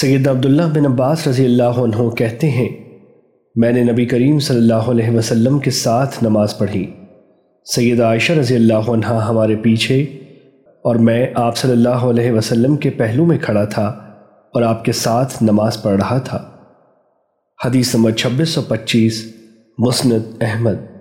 سید عبداللہ بن عباس رضی اللہ عنہ کہتے ہیں، میں نے نبی کریم صلی اللہ علیہ وسلم کے ساتھ نماز پڑھی۔ سید عائشہ رضی اللہ عنہ ہمارے پیچھے اور میں آپ صلی اللہ علیہ وسلم کے پہلو میں کھڑا تھا اور آپ کے ساتھ نماز پڑھ رہا تھا۔ حدیث نمبر چھبیس سو پچیس، مسند احمد۔